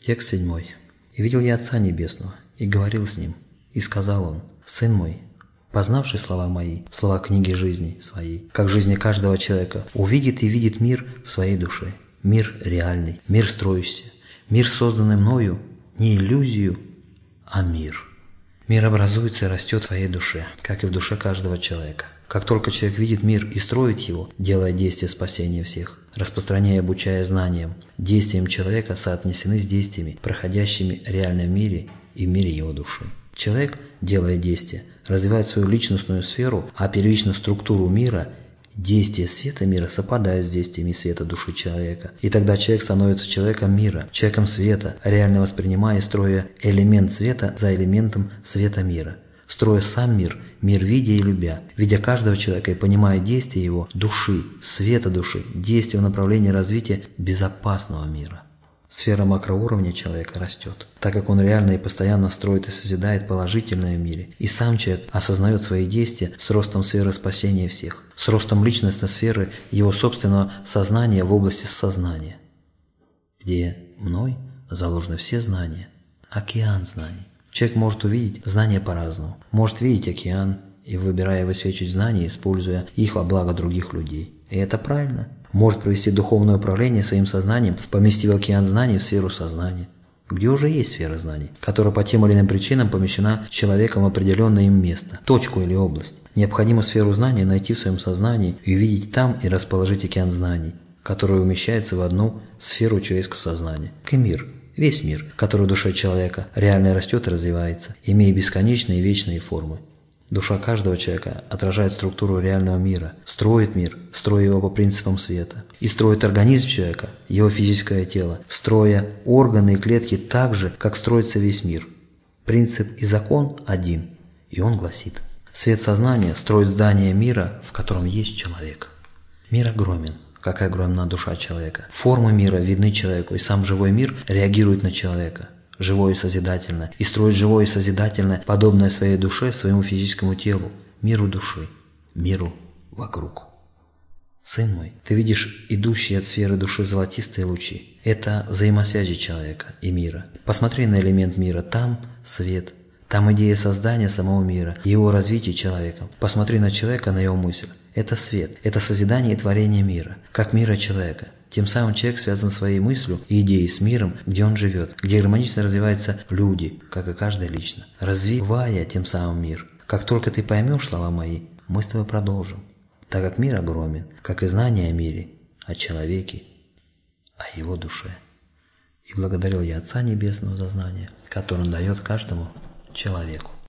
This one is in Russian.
Текст седьмой. «И видел я Отца Небесного, и говорил с Ним, и сказал Он, Сын мой, познавший слова мои, слова книги жизни своей, как жизни каждого человека, увидит и видит мир в своей душе, мир реальный, мир строящийся, мир, созданный мною, не иллюзию, а мир. Мир образуется и растет в твоей душе, как и в душе каждого человека. Как только человек видит мир и строит его, делая действия спасения всех, распространяя и обучая знаниям, действиям человека соотнесены с действиями, проходящими реально в мире и в мире его души. Человек, делая действия, развивает свою личностную сферу, а первичную структуру мира Действия света мира совпадают с действиями света души человека. И тогда человек становится человеком мира, человеком света, реально воспринимая и строя элемент света за элементом света мира. Строя сам мир, мир видя и любя, видя каждого человека и понимая действия его души, света души, действия в направлении развития безопасного мира. Сфера макроуровня человека растет, так как он реально и постоянно строит и созидает положительное в мире. И сам человек осознает свои действия с ростом сферы спасения всех, с ростом личностной сферы его собственного сознания в области сознания, где мной заложены все знания, океан знаний. Человек может увидеть знания по-разному, может видеть океан и выбирая высвечивать знания, используя их во благо других людей. И это правильно может провести духовное управление своим сознанием, поместив океан знаний в сферу сознания, где уже есть сфера знаний, которая по тем или иным причинам помещена человеком в определенное им место, точку или область. Необходимо сферу знаний найти в своем сознании и увидеть там и расположить океан знаний, который умещается в одну сферу человеческого сознания. Кемир – весь мир, который в душе человека реально растет и развивается, имея бесконечные и вечные формы. Душа каждого человека отражает структуру реального мира, строит мир, строя его по принципам света. И строит организм человека, его физическое тело, строя органы и клетки так же, как строится весь мир. Принцип и закон один, и он гласит. Свет сознания строит здание мира, в котором есть человек. Мир огромен, как и огромна душа человека. Формы мира видны человеку, и сам живой мир реагирует на человека живое и созидательное, и строить живое и созидательное, подобное своей душе, своему физическому телу, миру души, миру вокруг. Сын мой, ты видишь идущие от сферы души золотистые лучи. Это взаимосвязи человека и мира. Посмотри на элемент мира. Там свет, там идея создания самого мира, его развития человеком. Посмотри на человека, на его мысль. Это свет, это созидание и творение мира, как мира человека. Тем самым человек связан своей мыслью и идеей с миром, где он живет, где гармонично развиваются люди, как и каждый лично, развивая тем самым мир. Как только ты поймешь слова мои, мы с тобой продолжим, так как мир огромен, как и знание о мире, о человеке, о его душе. И благодарил я Отца Небесного за знание, которое он дает каждому человеку.